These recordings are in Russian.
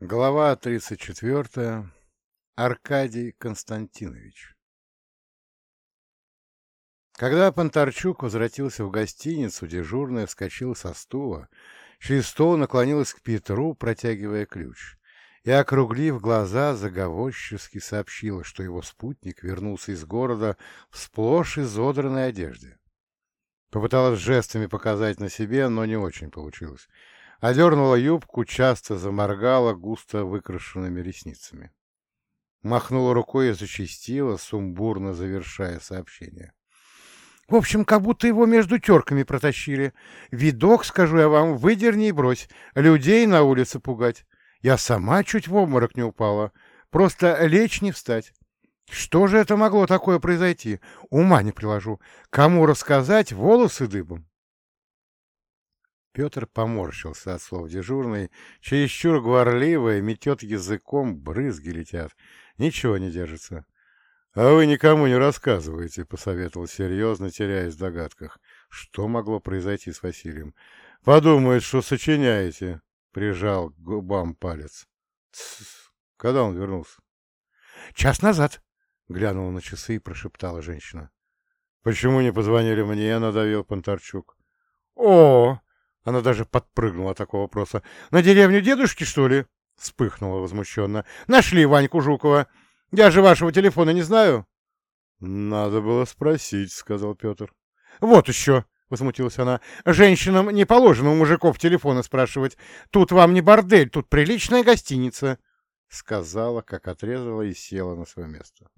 Глава 34. Аркадий Константинович. Когда Понтарчук возвратился в гостиницу, дежурная вскочила со стула, через стол наклонилась к Петру, протягивая ключ, и, округлив глаза, заговорчески сообщила, что его спутник вернулся из города в сплошь изодранной одежде. Попыталась жестами показать на себе, но не очень получилось одернула юбку, часто заморгала густо выкрашенными ресницами. Махнула рукой и зачастила, сумбурно завершая сообщение. В общем, как будто его между терками протащили. Видок, скажу я вам, выдерни и брось. Людей на улице пугать. Я сама чуть в обморок не упала. Просто лечь не встать. Что же это могло такое произойти? Ума не приложу. Кому рассказать, волосы дыбом. Петр поморщился от слов дежурной, чересчур говорливая, метет языком, брызги летят. Ничего не держится. — А вы никому не рассказываете, — посоветовал серьезно, теряясь в догадках. Что могло произойти с Василием? — Подумает, что сочиняете, — прижал к губам палец. — Когда он вернулся? — Час назад, — глянула на часы и прошептала женщина. — Почему не позвонили мне? — надавил Понтарчук. — О! Она даже подпрыгнула от такого вопроса. «На деревню дедушки, что ли?» — вспыхнула возмущенно. «Нашли Ваньку Жукова. Я же вашего телефона не знаю». «Надо было спросить», — сказал Петр. «Вот еще!» — возмутилась она. «Женщинам не положено у мужиков телефона спрашивать. Тут вам не бордель, тут приличная гостиница», — сказала, как отрезала и села на свое место.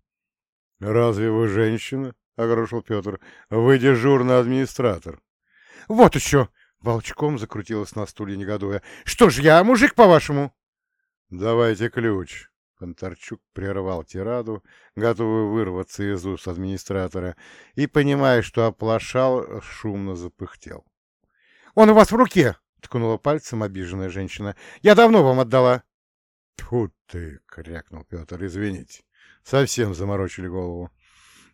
«Разве вы женщина?» — огорошил Петр. «Вы дежурный администратор». «Вот еще!» Волчком закрутилась на стуле, негодуя. «Что ж я, мужик, по-вашему?» «Давайте ключ». Конторчук прервал тираду, готовый вырваться из уст администратора, и, понимая, что оплошал, шумно запыхтел. «Он у вас в руке!» — ткнула пальцем обиженная женщина. «Я давно вам отдала!» «Тьфу ты!» — крякнул Петр. «Извините, совсем заморочили голову».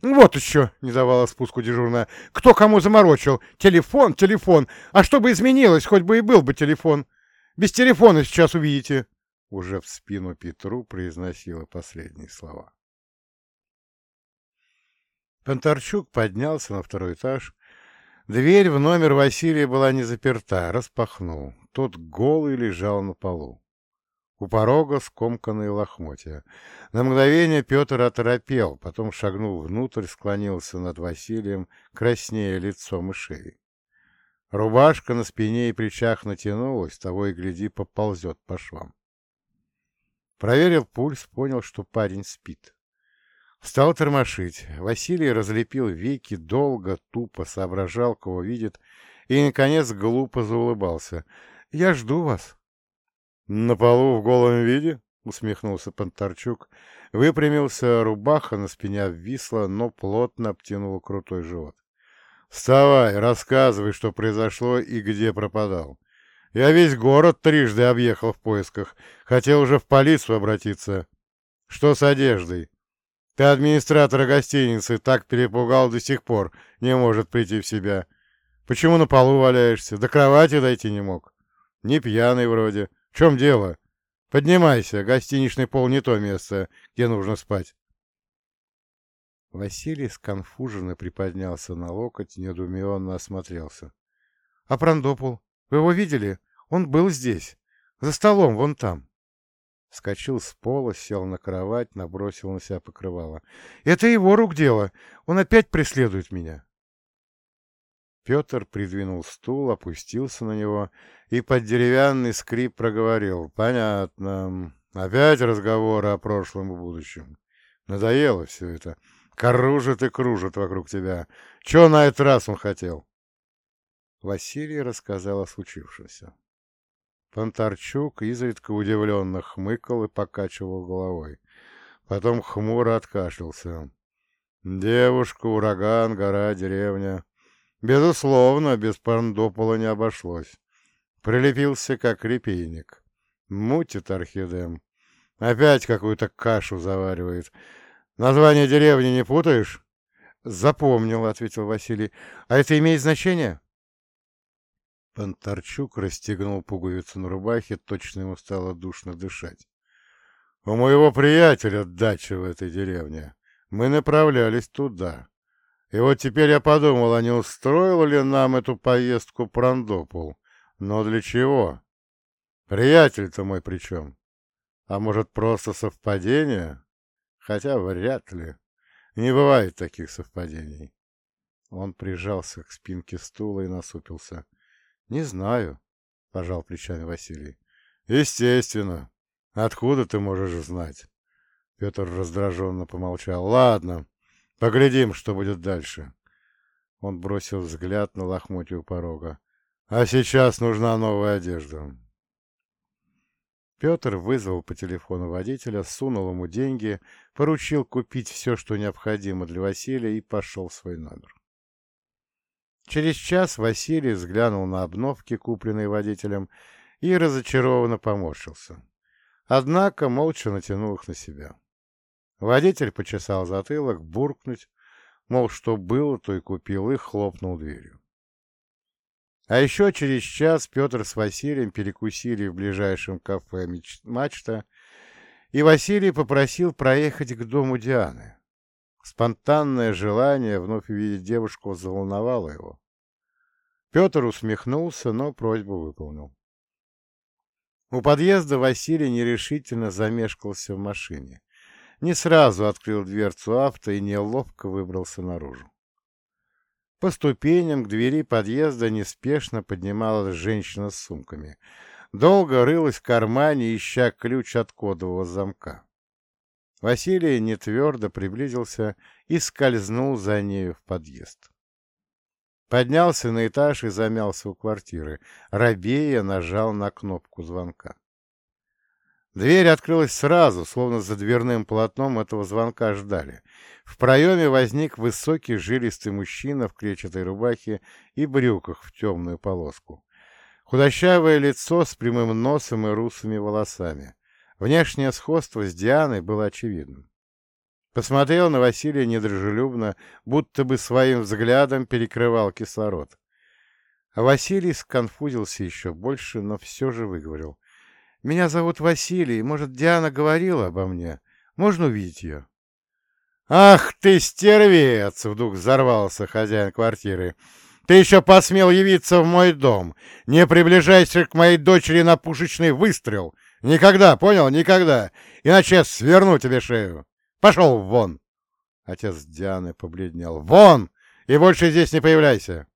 «Вот еще!» — не давала спуску дежурная. «Кто кому заморочил? Телефон, телефон! А что бы изменилось, хоть бы и был бы телефон! Без телефона сейчас увидите!» Уже в спину Петру произносила последние слова. Понтарчук поднялся на второй этаж. Дверь в номер Василия была не заперта, распахнул. Тот голый лежал на полу. У порога скомканные лохмотья. На мгновение Петр оторопел, потом шагнул внутрь, склонился над Василием, краснея лицом и шеей. Рубашка на спине и плечах натянулась, того и гляди, поползет по швам. Проверил пульс, понял, что парень спит. Стал тормошить. Василий разлепил веки, долго, тупо соображал, кого видит, и, наконец, глупо заулыбался. «Я жду вас», «На полу в голом виде?» — усмехнулся Понтарчук. Выпрямился, рубаха на спине обвисла, но плотно обтянула крутой живот. «Вставай, рассказывай, что произошло и где пропадал. Я весь город трижды объехал в поисках. Хотел уже в полицию обратиться. Что с одеждой? Ты администратора гостиницы так перепугал до сих пор, не может прийти в себя. Почему на полу валяешься? До кровати дойти не мог. Не пьяный вроде. Чем дело? Поднимайся, гостиничный пол не то место, где нужно спать. Василий сконфуженно приподнялся на локоть, недоуменно осмотрелся. — А Прандопул? Вы его видели? Он был здесь, за столом, вон там. Скочил с пола, сел на кровать, набросил на себя покрывало. — Это его рук дело. Он опять преследует меня. Петр придвинул стул, опустился на него и под деревянный скрип проговорил. «Понятно. Опять разговоры о прошлом и будущем. Надоело все это. Кружит и кружит вокруг тебя. Чего на этот раз он хотел?» Василий рассказал о случившемся. Понтарчук изредка удивленно хмыкал и покачивал головой. Потом хмуро откашлялся. «Девушка, ураган, гора, деревня. Безусловно, без Пандопола не обошлось. Прилепился, как репейник. Мутит орхидем. Опять какую-то кашу заваривает. Название деревни не путаешь? Запомнил, — ответил Василий. А это имеет значение? Понтарчук расстегнул пуговицу на рубахе, точно ему стало душно дышать. «У моего приятеля дача в этой деревне. Мы направлялись туда. И вот теперь я подумал, а не устроил ли нам эту поездку Прандопол? Но для чего? Приятель-то мой причем? А может, просто совпадение? Хотя вряд ли. Не бывает таких совпадений». Он прижался к спинке стула и насупился. Не знаю, пожал плечами Василий. Естественно. Откуда ты можешь знать? Петр раздраженно помолчал. Ладно, поглядим, что будет дальше. Он бросил взгляд на лохмотье у порога. А сейчас нужна новая одежда. Петр вызвал по телефону водителя, сунул ему деньги, поручил купить все, что необходимо для Василия, и пошел в свой номер. Через час Василий взглянул на обновки, купленные водителем, и разочарованно поморщился. Однако молча натянул их на себя. Водитель почесал затылок, буркнуть, мол, что было, то и купил, и хлопнул дверью. А еще через час Петр с Василием перекусили в ближайшем кафе «Мачта», и Василий попросил проехать к дому Дианы. Спонтанное желание вновь увидеть девушку взволновало его. Петр усмехнулся, но просьбу выполнил. У подъезда Василий нерешительно замешкался в машине. Не сразу открыл дверцу авто и неловко выбрался наружу. По ступеням к двери подъезда неспешно поднималась женщина с сумками. Долго рылась в кармане, ища ключ от кодового замка. Василий нетвердо приблизился и скользнул за нею в подъезд. Поднялся на этаж и замялся у квартиры. Рабея нажал на кнопку звонка. Дверь открылась сразу, словно за дверным полотном этого звонка ждали. В проеме возник высокий жилистый мужчина в клетчатой рубахе и брюках в темную полоску. Худощавое лицо с прямым носом и русыми волосами. Внешнее сходство с Дианой было очевидным. Посмотрел на Василия недружелюбно, будто бы своим взглядом перекрывал кислород. А Василий сконфузился еще больше, но все же выговорил. «Меня зовут Василий. Может, Диана говорила обо мне? Можно увидеть ее?» «Ах ты, стервец!» — вдруг взорвался хозяин квартиры. «Ты еще посмел явиться в мой дом! Не приближайся к моей дочери на пушечный выстрел! Никогда, понял? Никогда! Иначе я сверну тебе шею! Пошел вон!» Отец Дианы побледнел. «Вон! И больше здесь не появляйся!»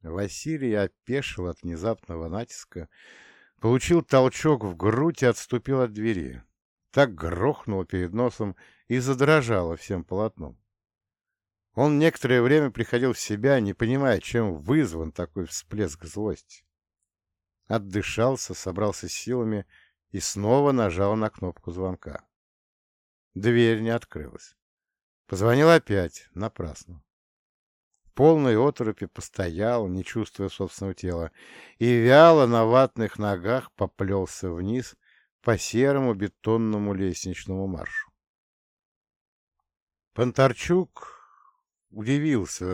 Василий опешил от внезапного натиска, получил толчок в грудь и отступил от двери. Так грохнуло перед носом и задрожало всем полотном. Он некоторое время приходил в себя, не понимая, чем вызван такой всплеск злости отдышался, собрался силами и снова нажал на кнопку звонка. Дверь не открылась. Позвонил опять, напрасно. Полной оторопи постоял, не чувствуя собственного тела, и вяло на ватных ногах поплелся вниз по серому бетонному лестничному маршу. Понтарчук удивился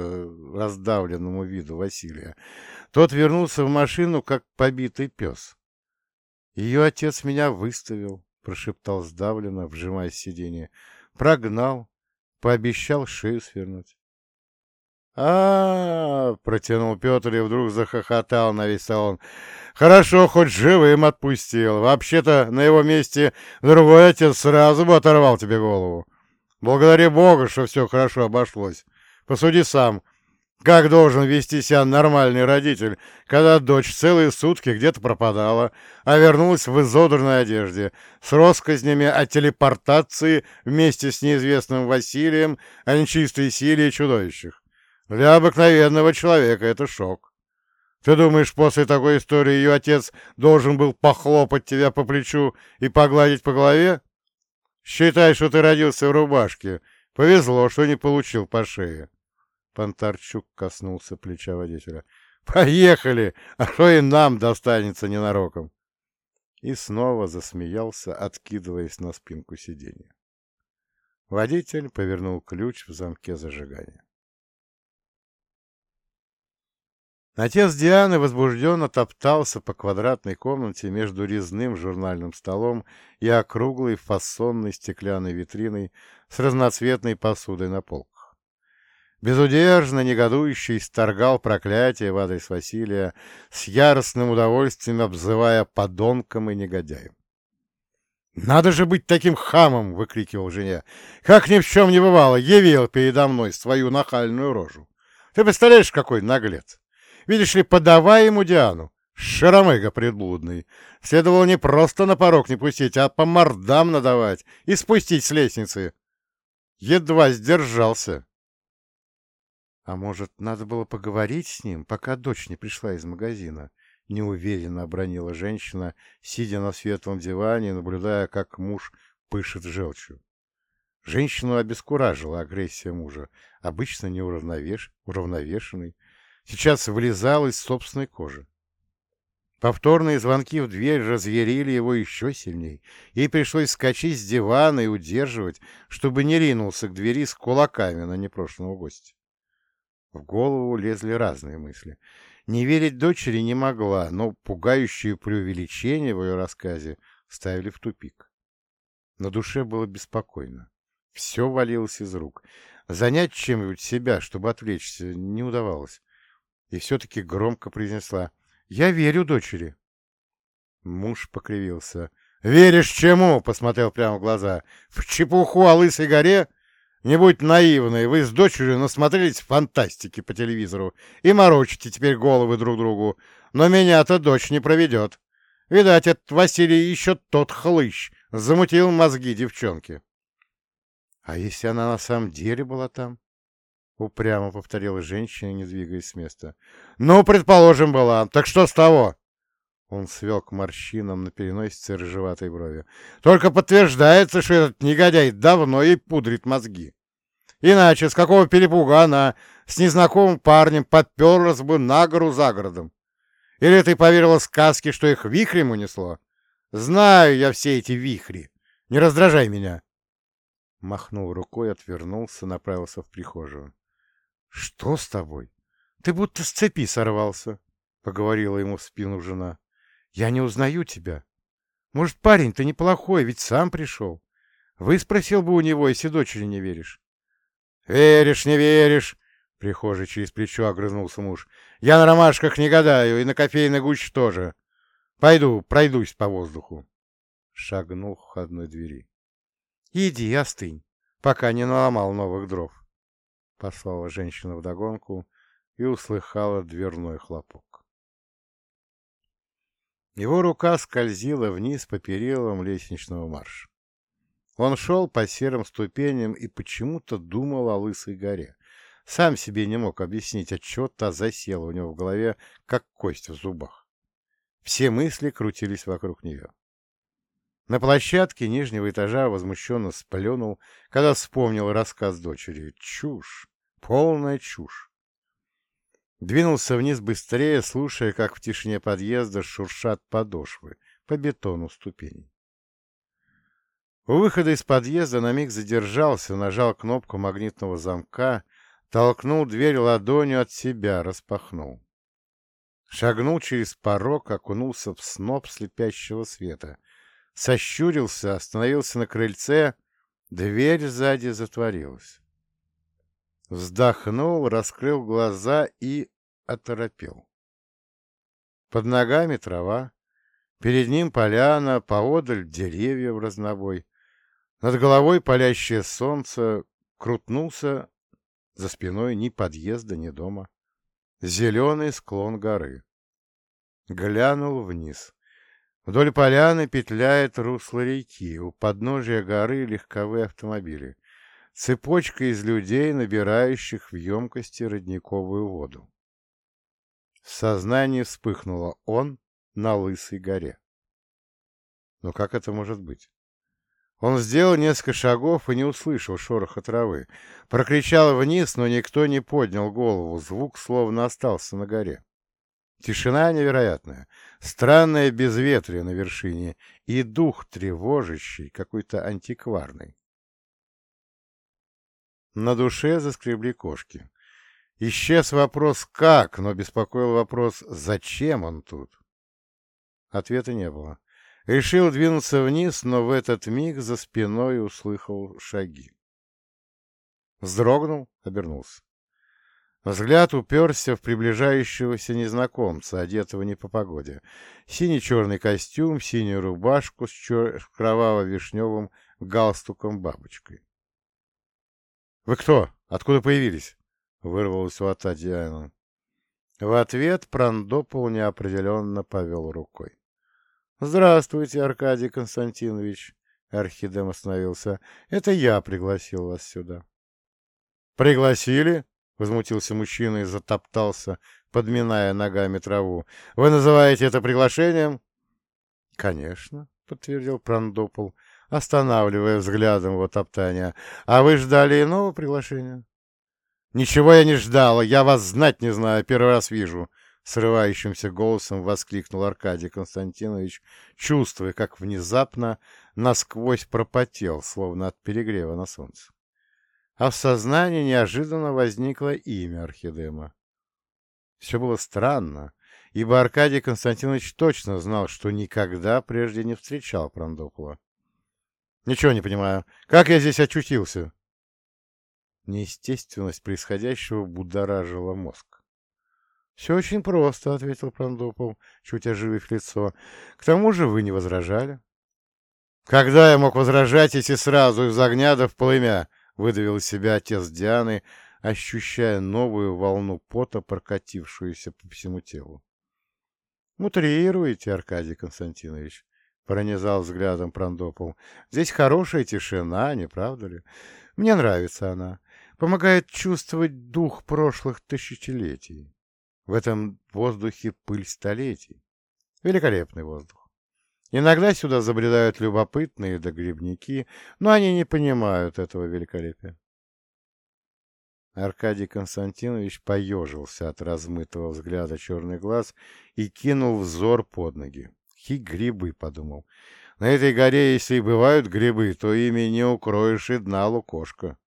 раздавленному виду Василия. Тот вернулся в машину, как побитый пес. «Ее отец меня выставил», — прошептал сдавленно, вжимаясь в сиденье. «Прогнал, пообещал шею свернуть». А, -а, -а, протянул Петр и вдруг захохотал на весь салон. «Хорошо, хоть живым отпустил. Вообще-то на его месте другой отец сразу бы оторвал тебе голову. Благодари Бога, что все хорошо обошлось. Посуди сам, как должен вести себя нормальный родитель, когда дочь целые сутки где-то пропадала, а вернулась в изодранной одежде, с россказнями о телепортации вместе с неизвестным Василием, о нечистой силе и чудовищах. Для обыкновенного человека это шок. Ты думаешь, после такой истории ее отец должен был похлопать тебя по плечу и погладить по голове? Считай, что ты родился в рубашке, Повезло, что не получил по шее. Понтарчук коснулся плеча водителя. «Поехали! А что и нам достанется ненароком!» И снова засмеялся, откидываясь на спинку сиденья. Водитель повернул ключ в замке зажигания. Отец Дианы возбужденно топтался по квадратной комнате между резным журнальным столом и округлой фасонной стеклянной витриной с разноцветной посудой на полках. Безудержно негодующий исторгал проклятие в адрес Василия, с яростным удовольствием обзывая подонком и негодяем. «Надо же быть таким хамом!» — выкрикивал жене. «Как ни в чем не бывало, явил передо мной свою нахальную рожу. Ты представляешь, какой наглец!» Видишь ли, подавай ему Диану. Шаромыга предлудный. Следовало не просто на порог не пустить, а по мордам надавать и спустить с лестницы. Едва сдержался. А может, надо было поговорить с ним, пока дочь не пришла из магазина? Неуверенно обронила женщина, сидя на светлом диване, наблюдая, как муж пышет желчью. Женщину обескуражила агрессия мужа, обычно неуравновешенный, сейчас вылезал из собственной кожи. Повторные звонки в дверь разъярили его еще сильней, и пришлось скачать с дивана и удерживать, чтобы не ринулся к двери с кулаками на непрошенного гостя. В голову лезли разные мысли. Не верить дочери не могла, но пугающие преувеличения в ее рассказе ставили в тупик. На душе было беспокойно. Все валилось из рук. Занять чем-нибудь себя, чтобы отвлечься, не удавалось и все-таки громко произнесла «Я верю дочери». Муж покривился. «Веришь чему?» — посмотрел прямо в глаза. «В чепуху о Лысой горе? Не будь наивной, вы с дочерью насмотрелись фантастики по телевизору и морочите теперь головы друг другу. Но меня-то дочь не проведет. Видать, этот Василий еще тот хлыщ, замутил мозги девчонки». «А если она на самом деле была там?» Упрямо повторила женщина, не двигаясь с места. «Ну, предположим, была. Так что с того?» Он свел к морщинам на переносице рыжеватой брови. «Только подтверждается, что этот негодяй давно ей пудрит мозги. Иначе с какого перепуга она с незнакомым парнем подперлась бы на гору за городом? Или ты поверила сказке, что их вихрем унесло? Знаю я все эти вихри. Не раздражай меня!» Махнул рукой, отвернулся, направился в прихожую. «Что с тобой? Ты будто с цепи сорвался», — поговорила ему в спину жена. «Я не узнаю тебя. Может, парень ты неплохой, ведь сам пришел. Вы спросил бы у него, если дочери не веришь». «Веришь, не веришь?» — прихожий через плечо огрызнулся муж. «Я на ромашках не гадаю, и на кофейной гуще тоже. Пойду, пройдусь по воздуху». Шагнул к входной двери. «Иди, остынь, пока не наломал новых дров» послала женщина вдогонку и услыхала дверной хлопок. Его рука скользила вниз по перилам лестничного марша. Он шел по серым ступеням и почему-то думал о Лысой горе. Сам себе не мог объяснить, отчего та засела у него в голове, как кость в зубах. Все мысли крутились вокруг нее. На площадке нижнего этажа возмущенно сплюнул, когда вспомнил рассказ дочери. Чушь! Полная чушь. Двинулся вниз быстрее, слушая, как в тишине подъезда шуршат подошвы по бетону ступеней. У выхода из подъезда на миг задержался, нажал кнопку магнитного замка, толкнул дверь ладонью от себя, распахнул. Шагнул через порог, окунулся в сноп слепящего света. Сощурился, остановился на крыльце, дверь сзади затворилась. Вздохнул, раскрыл глаза и оторопел. Под ногами трава, перед ним поляна, поодаль деревья в разнобой. Над головой палящее солнце крутнулся за спиной ни подъезда, ни дома. Зеленый склон горы. Глянул вниз. Вдоль поляны петляет русло реки, у подножия горы легковые автомобили цепочка из людей, набирающих в емкости родниковую воду. В сознании вспыхнуло он на Лысой горе. Но как это может быть? Он сделал несколько шагов и не услышал шороха травы. Прокричал вниз, но никто не поднял голову, звук словно остался на горе. Тишина невероятная, странное безветрие на вершине и дух тревожащий, какой-то антикварный. На душе заскребли кошки. Исчез вопрос «как», но беспокоил вопрос «зачем он тут?». Ответа не было. Решил двинуться вниз, но в этот миг за спиной услыхал шаги. Вздрогнул, обернулся. Взгляд уперся в приближающегося незнакомца, одетого не по погоде. Синий-черный костюм, синюю рубашку с, кроваво-вишневым галстуком-бабочкой. — Вы кто? Откуда появились? — вырвалось у отца Диана. В ответ Прандопол неопределенно повел рукой. — Здравствуйте, Аркадий Константинович. Архидем остановился. — Это я пригласил вас сюда. — Пригласили? — возмутился мужчина и затоптался, подминая ногами траву. — Вы называете это приглашением? — Конечно, — подтвердил Прандопол, останавливая взглядом его топтания. — А вы ждали иного приглашения? — Ничего я не ждала, я вас знать не знаю, первый раз вижу, — срывающимся голосом воскликнул Аркадий Константинович, чувствуя, как внезапно насквозь пропотел, словно от перегрева на солнце а в сознании неожиданно возникло имя Архидема. Все было странно, ибо Аркадий Константинович точно знал, что никогда прежде не встречал Прандопула. «Ничего не понимаю. Как я здесь очутился?» Неестественность происходящего будоражила мозг. «Все очень просто», — ответил Прандопол, чуть оживив лицо. «К тому же вы не возражали». «Когда я мог возражать, если сразу из огня да в полымя?» выдавил себя отец Дианы, ощущая новую волну пота, прокатившуюся по всему телу. «Мутрируете, Аркадий Константинович», — пронизал взглядом Прандопол. «Здесь хорошая тишина, не правда ли? Мне нравится она. Помогает чувствовать дух прошлых тысячелетий. В этом воздухе пыль столетий. Великолепный воздух. Иногда сюда забредают любопытные да грибники, но они не понимают этого великолепия. Аркадий Константинович поежился от размытого взгляда черный глаз и кинул взор под ноги. «Хи грибы», — подумал. «На этой горе, если и бывают грибы, то ими не укроешь и дна лукошка.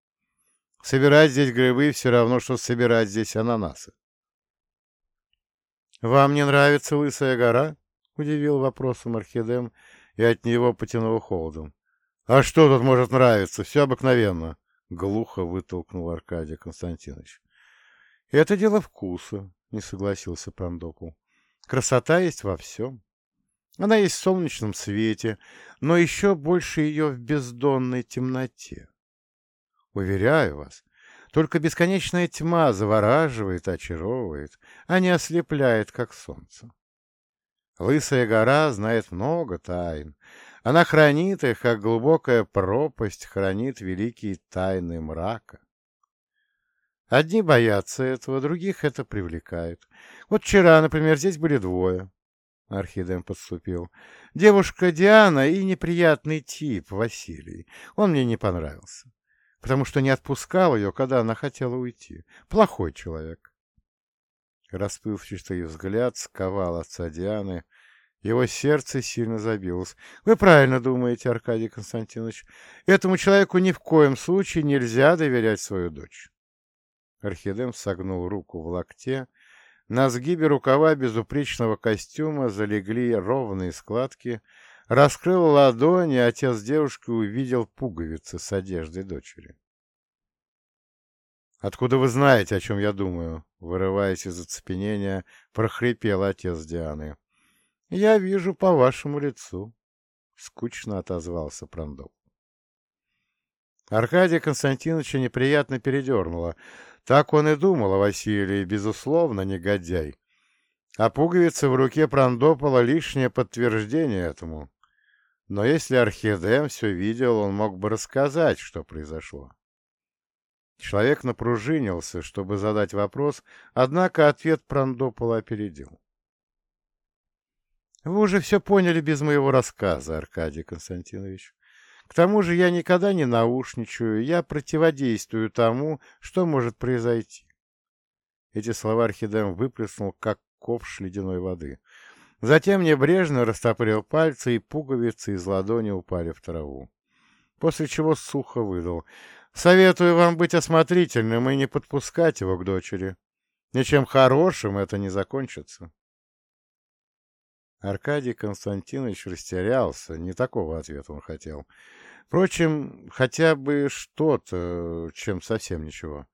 Собирать здесь грибы все равно, что собирать здесь ананасы». «Вам не нравится Лысая гора?» — удивил вопросом Архидем, и от него потянуло холодом. — А что тут может нравиться? Все обыкновенно! — глухо вытолкнул Аркадий Константинович. — Это дело вкуса, — не согласился Пандопул. — Красота есть во всем. Она есть в солнечном свете, но еще больше ее в бездонной темноте. Уверяю вас, только бесконечная тьма завораживает, очаровывает, а не ослепляет, как солнце. Лысая гора знает много тайн. Она хранит их, как глубокая пропасть хранит великие тайны мрака. Одни боятся этого, других это привлекает. Вот вчера, например, здесь были двое. Архидем подступил. Девушка Диана и неприятный тип Василий. Он мне не понравился, потому что не отпускал ее, когда она хотела уйти. Плохой человек. Расплывчатый взгляд сковал отца Дианы. Его сердце сильно забилось. Вы правильно думаете, Аркадий Константинович. Этому человеку ни в коем случае нельзя доверять свою дочь. Архидем согнул руку в локте. На сгибе рукава безупречного костюма залегли ровные складки. Раскрыл ладонь, и отец девушки увидел пуговицы с одеждой дочери. «Откуда вы знаете, о чем я думаю?» Вырываясь из оцепенения, прохрипел отец Дианы. «Я вижу по вашему лицу», — скучно отозвался Прандов. Аркадия Константиновича неприятно передернуло. Так он и думал о Василии, безусловно, негодяй. А пуговица в руке Прандопола — лишнее подтверждение этому. Но если Архидем все видел, он мог бы рассказать, что произошло. Человек напружинился, чтобы задать вопрос, однако ответ Прандопола опередил. Вы уже все поняли без моего рассказа, Аркадий Константинович. К тому же я никогда не наушничаю, я противодействую тому, что может произойти. Эти слова Архидем выплеснул, как ковш ледяной воды. Затем небрежно растопырил пальцы, и пуговицы из ладони упали в траву. После чего сухо выдал. Советую вам быть осмотрительным и не подпускать его к дочери. Ничем хорошим это не закончится. Аркадий Константинович растерялся, не такого ответа он хотел. Впрочем, хотя бы что-то, чем совсем ничего.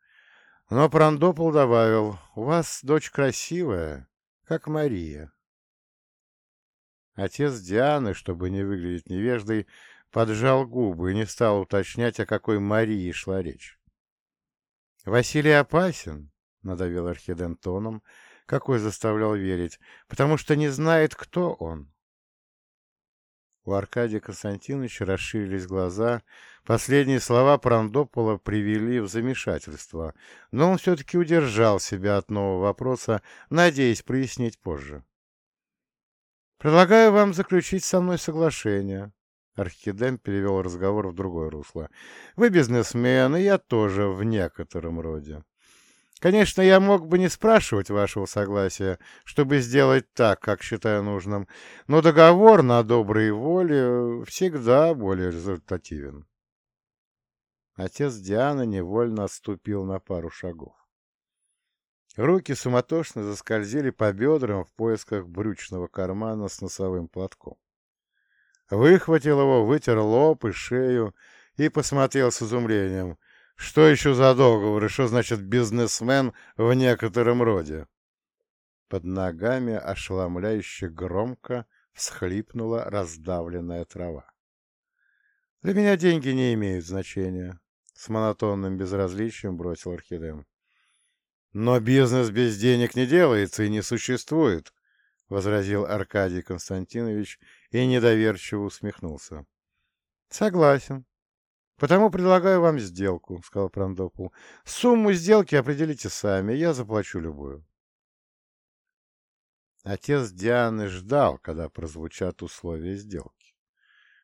Но Прандопол добавил, «У вас дочь красивая, как Мария». Отец Дианы, чтобы не выглядеть невеждой, поджал губы и не стал уточнять, о какой Марии шла речь. «Василий опасен», — надавил Архиден тоном, какой заставлял верить, потому что не знает, кто он. У Аркадия Константиновича расширились глаза. Последние слова Прандопола привели в замешательство, но он все-таки удержал себя от нового вопроса, надеясь прояснить позже. «Предлагаю вам заключить со мной соглашение». Архидем перевел разговор в другое русло. «Вы бизнесмен, и я тоже в некотором роде. Конечно, я мог бы не спрашивать вашего согласия, чтобы сделать так, как считаю нужным, но договор на доброй воле всегда более результативен». Отец Дианы невольно отступил на пару шагов. Руки суматошно заскользили по бедрам в поисках брючного кармана с носовым платком. Выхватил его, вытер лоб и шею и посмотрел с изумлением. Что еще за договор что значит бизнесмен в некотором роде? Под ногами ошеломляюще громко всхлипнула раздавленная трава. «Для меня деньги не имеют значения», — с монотонным безразличием бросил Орхидем. «Но бизнес без денег не делается и не существует», — возразил Аркадий Константинович и недоверчиво усмехнулся. «Согласен. Потому предлагаю вам сделку», — сказал Прандопул. «Сумму сделки определите сами, я заплачу любую». Отец Дианы ждал, когда прозвучат условия сделки.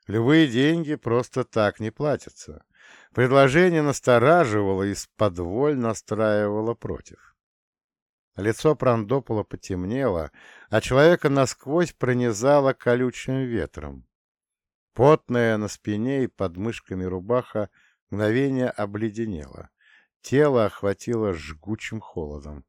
Любые деньги просто так не платятся. Предложение настораживало и сподволь настраивало против. Лицо Прандопола потемнело, а человека насквозь пронизало колючим ветром. Потная на спине и под мышками рубаха мгновение обледенела. Тело охватило жгучим холодом.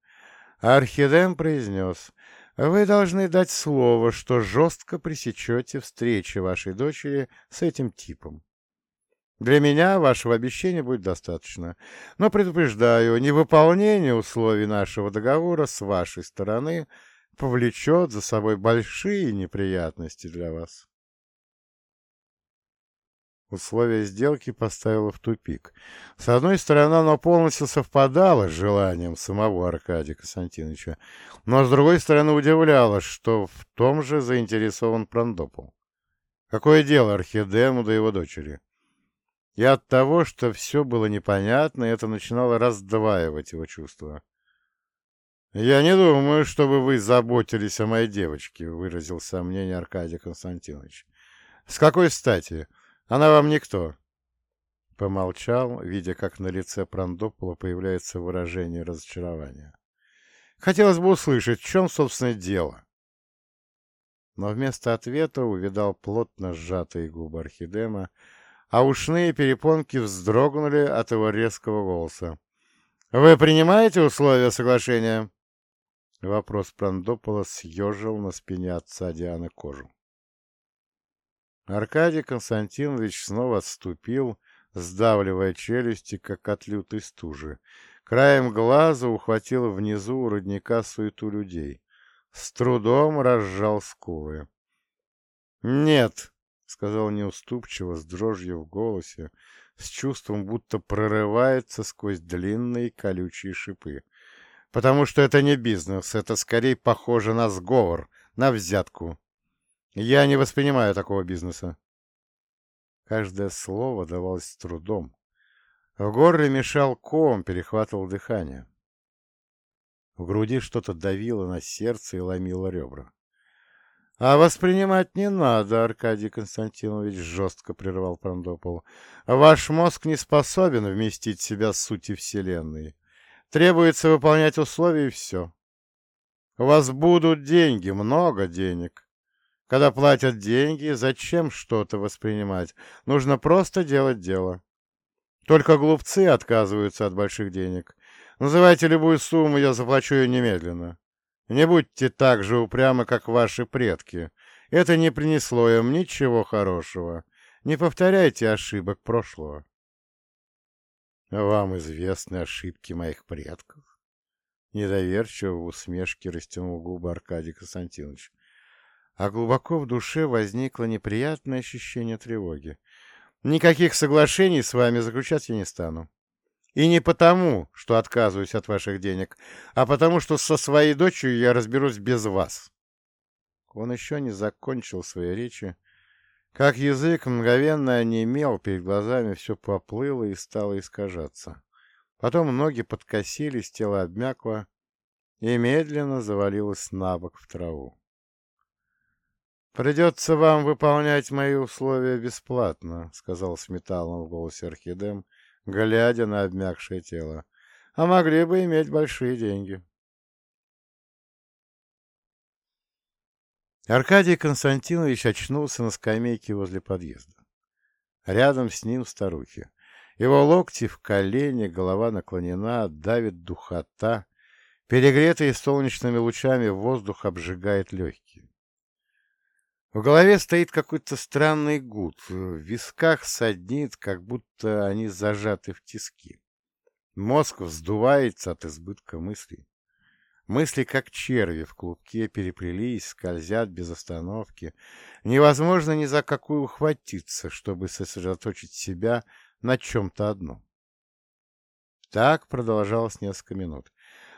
Архидем произнес, «Вы должны дать слово, что жестко пресечете встречи вашей дочери с этим типом. Для меня вашего обещания будет достаточно. Но предупреждаю, невыполнение условий нашего договора с вашей стороны повлечет за собой большие неприятности для вас. Условие сделки поставило в тупик. С одной стороны, оно полностью совпадало с желанием самого Аркадия Константиновича, но с другой стороны удивляло, что в том же заинтересован Прандопол. Какое дело Архидему до его дочери? И от того, что все было непонятно, это начинало раздваивать его чувства. «Я не думаю, чтобы вы заботились о моей девочке», — выразил сомнение Аркадий Константинович. «С какой стати? Она вам никто». Помолчал, видя, как на лице Прандопола появляется выражение разочарования. «Хотелось бы услышать, в чем, собственно, дело?» Но вместо ответа увидал плотно сжатые губы Архидема, а ушные перепонки вздрогнули от его резкого голоса. «Вы принимаете условия соглашения?» Вопрос Прандопола съежил на спине отца Дианы кожу. Аркадий Константинович снова отступил, сдавливая челюсти, как от лютой стужи. Краем глаза ухватил внизу у родника суету людей. С трудом разжал скулы. «Нет!» — сказал неуступчиво, с дрожью в голосе, с чувством, будто прорывается сквозь длинные колючие шипы. «Потому что это не бизнес, это скорее похоже на сговор, на взятку. Я не воспринимаю такого бизнеса». Каждое слово давалось с трудом. В горле мешал ком, перехватывал дыхание. В груди что-то давило на сердце и ломило ребра. — А воспринимать не надо, Аркадий Константинович, — жестко прервал Прандопол. — Ваш мозг не способен вместить в себя сути Вселенной. Требуется выполнять условия и все. У вас будут деньги, много денег. Когда платят деньги, зачем что-то воспринимать? Нужно просто делать дело. Только глупцы отказываются от больших денег. Называйте любую сумму, я заплачу ее немедленно. Не будьте так же упрямы, как ваши предки. Это не принесло им ничего хорошего. Не повторяйте ошибок прошлого. Вам известны ошибки моих предков? Недоверчиво в усмешке растянул губы Аркадий Константинович. А глубоко в душе возникло неприятное ощущение тревоги. Никаких соглашений с вами заключать я не стану. И не потому, что отказываюсь от ваших денег, а потому, что со своей дочерью я разберусь без вас. Он еще не закончил своей речи, как язык мгновенно онемел, перед глазами все поплыло и стало искажаться. Потом ноги подкосились, тело обмякло и медленно завалилось на бок в траву. «Придется вам выполнять мои условия бесплатно», — сказал с металлом в голосе Орхидем, глядя на обмякшее тело. «А могли бы иметь большие деньги». Аркадий Константинович очнулся на скамейке возле подъезда. Рядом с ним старухи. Его локти в колени, голова наклонена, давит духота. Перегретый солнечными лучами воздух обжигает легкие. В голове стоит какой-то странный гуд, в висках саднит, как будто они зажаты в тиски. Мозг вздувается от избытка мыслей. Мысли, как черви в клубке, переплелись, скользят без остановки. Невозможно ни за какую ухватиться, чтобы сосредоточить себя на чем-то одном. Так продолжалось несколько минут.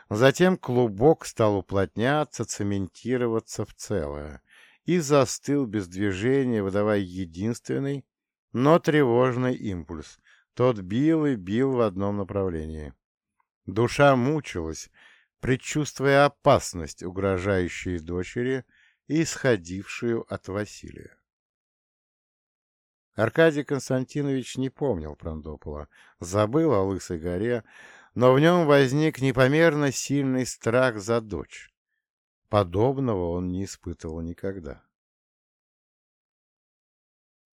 Затем клубок стал уплотняться, цементироваться в целое и застыл без движения, выдавая единственный, но тревожный импульс. Тот бил и бил в одном направлении. Душа мучилась, предчувствуя опасность, угрожающую дочери исходившую от Василия. Аркадий Константинович не помнил Прандопола, забыл о Лысой горе, но в нем возник непомерно сильный страх за дочь. Подобного он не испытывал никогда.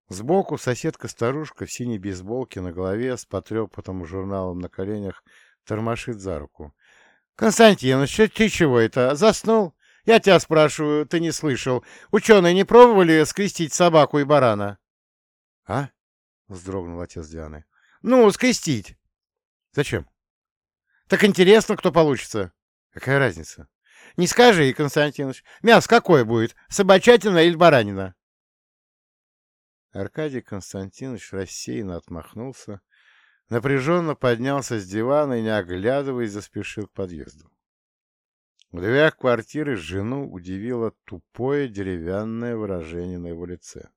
Сбоку соседка-старушка в синей бейсболке на голове с потрепанным журналом на коленях тормошит за руку. Константинович, ты чего это, заснул? Я тебя спрашиваю, ты не слышал. Ученые не пробовали скрестить собаку и барана? — А? — вздрогнул отец Дианы. — Ну, скрестить. — Зачем? — Так интересно, кто получится. — Какая разница? — Не скажи, Константинович. Мясо какое будет, собачатина или баранина? Аркадий Константинович рассеянно отмахнулся напряженно поднялся с дивана и, не оглядываясь, заспешил к подъезду. В дверях квартиры жену удивило тупое деревянное выражение на его лице.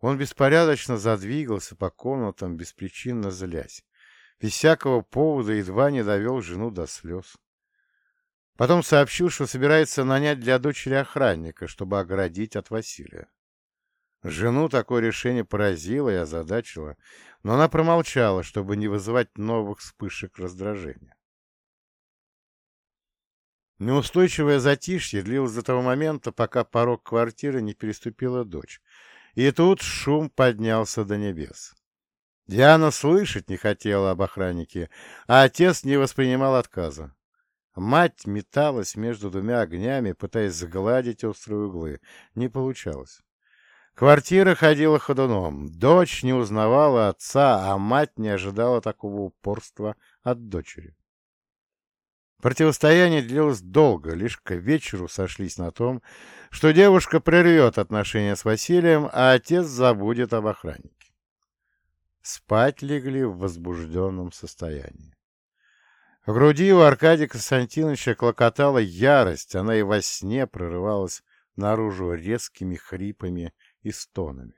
Он беспорядочно задвигался по комнатам, беспричинно злясь. Без всякого повода едва не довел жену до слез. Потом сообщил, что собирается нанять для дочери охранника, чтобы оградить от Василия. Жену такое решение поразило и озадачило, но она промолчала, чтобы не вызывать новых вспышек раздражения. Неустойчивое затишье длилось до того момента, пока порог квартиры не переступила дочь. И тут шум поднялся до небес. Диана слышать не хотела об охраннике, а отец не воспринимал отказа. Мать металась между двумя огнями, пытаясь загладить острые углы. Не получалось. Квартира ходила ходуном. Дочь не узнавала отца, а мать не ожидала такого упорства от дочери. Противостояние длилось долго, лишь к вечеру сошлись на том, что девушка прервет отношения с Василием, а отец забудет об охраннике. Спать легли в возбужденном состоянии. В груди у Аркадия Константиновича клокотала ярость, она и во сне прорывалась наружу резкими хрипами и стонами.